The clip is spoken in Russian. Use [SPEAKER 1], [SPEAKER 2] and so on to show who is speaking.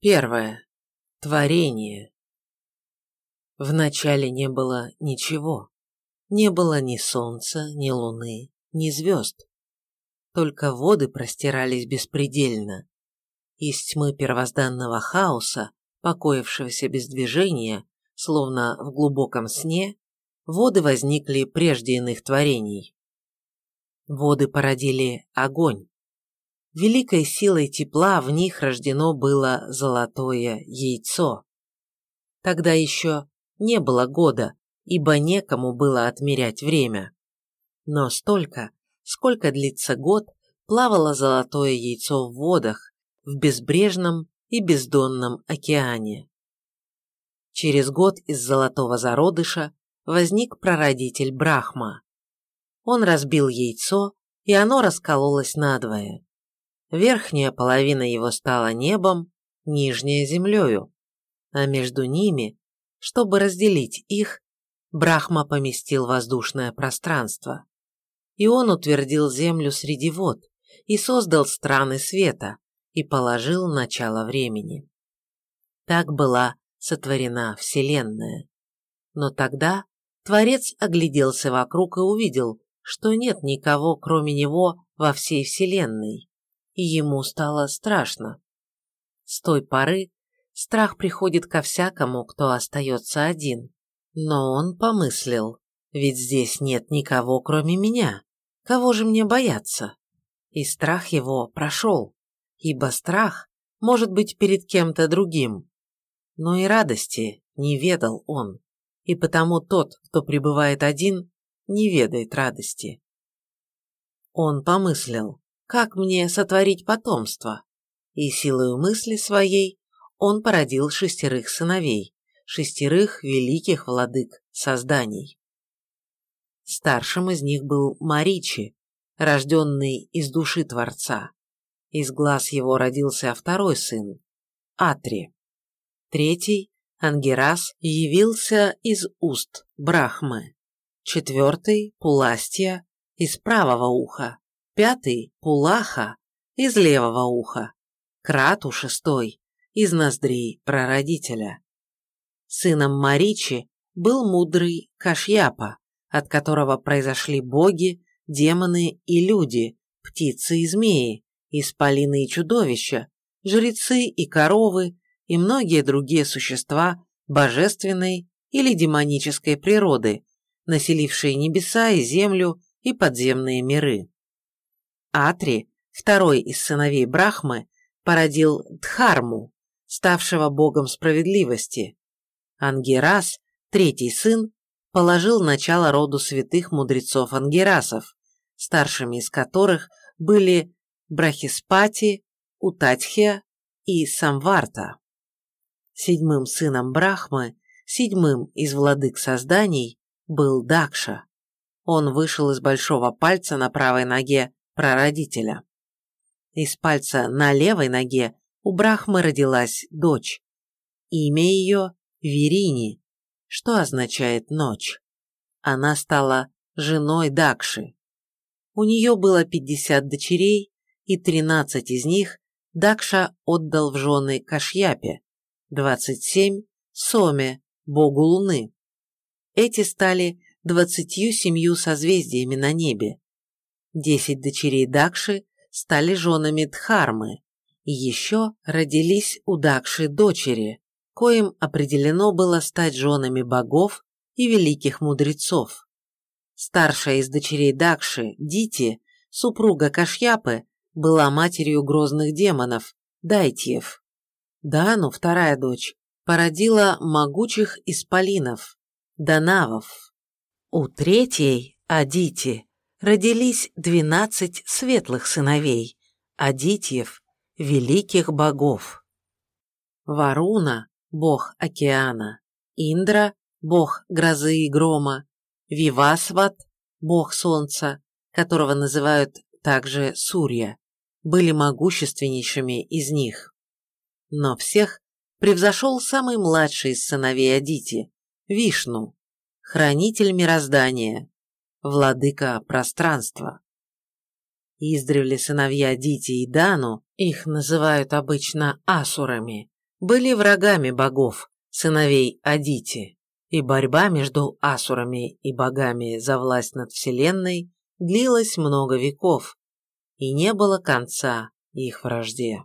[SPEAKER 1] Первое. Творение. Вначале не было ничего. Не было ни солнца, ни луны, ни звезд. Только воды простирались беспредельно. Из тьмы первозданного хаоса, покоившегося без движения, словно в глубоком сне, воды возникли прежде иных творений. Воды породили огонь. Великой силой тепла в них рождено было золотое яйцо. Тогда еще не было года, ибо некому было отмерять время. Но столько, сколько длится год, плавало золотое яйцо в водах, в безбрежном и бездонном океане. Через год из золотого зародыша возник прародитель Брахма. Он разбил яйцо, и оно раскололось надвое. Верхняя половина его стала небом, нижняя – землею, а между ними, чтобы разделить их, Брахма поместил воздушное пространство. И он утвердил землю среди вод, и создал страны света, и положил начало времени. Так была сотворена Вселенная. Но тогда Творец огляделся вокруг и увидел, что нет никого, кроме него, во всей Вселенной ему стало страшно. С той поры страх приходит ко всякому, кто остается один. Но он помыслил, ведь здесь нет никого, кроме меня. Кого же мне бояться? И страх его прошел, ибо страх может быть перед кем-то другим. Но и радости не ведал он, и потому тот, кто пребывает один, не ведает радости. Он помыслил, как мне сотворить потомство? И силою мысли своей он породил шестерых сыновей, шестерых великих владык созданий. Старшим из них был Маричи, рожденный из души Творца. Из глаз его родился второй сын, Атри. Третий, Ангерас, явился из уст Брахмы. Четвертый, Пуластия, из правого уха пятый – Пулаха из левого уха, Крату шестой из ноздрей прародителя. Сыном Маричи был мудрый Кашьяпа, от которого произошли боги, демоны и люди, птицы и змеи, исполины и чудовища, жрецы и коровы и многие другие существа божественной или демонической природы, населившие небеса и землю и подземные миры. Атри, второй из сыновей Брахмы, породил Дхарму, ставшего богом справедливости. Ангерас, третий сын, положил начало роду святых мудрецов Ангерасов, старшими из которых были Брахиспати, Утатхия и Самварта. Седьмым сыном Брахмы, седьмым из владык созданий, был Дакша. Он вышел из большого пальца на правой ноге прародителя. Из пальца на левой ноге у Брахмы родилась дочь. Имя ее Верини, что означает ночь. Она стала женой Дакши. У нее было 50 дочерей, и 13 из них Дакша отдал в жены Кашьяпе, 27 – Соме, богу Луны. Эти стали 27 созвездиями на небе. Десять дочерей Дакши стали женами Дхармы, и еще родились у Дакши дочери, коим определено было стать женами богов и великих мудрецов. Старшая из дочерей Дакши, Дити, супруга Кашьяпы, была матерью грозных демонов, Дайтьев. Дану, вторая дочь, породила могучих исполинов, Данавов. У третьей, Адити, родились двенадцать светлых сыновей, Адитьев, великих богов. Варуна – бог океана, Индра – бог грозы и грома, Вивасват – бог солнца, которого называют также Сурья, были могущественнейшими из них. Но всех превзошел самый младший из сыновей Адити – Вишну, хранитель мироздания, владыка пространства. Издревле сыновья Дити и Дану, их называют обычно асурами, были врагами богов, сыновей Адити, и борьба между асурами и богами за власть над Вселенной длилась много веков, и не было конца их вражде.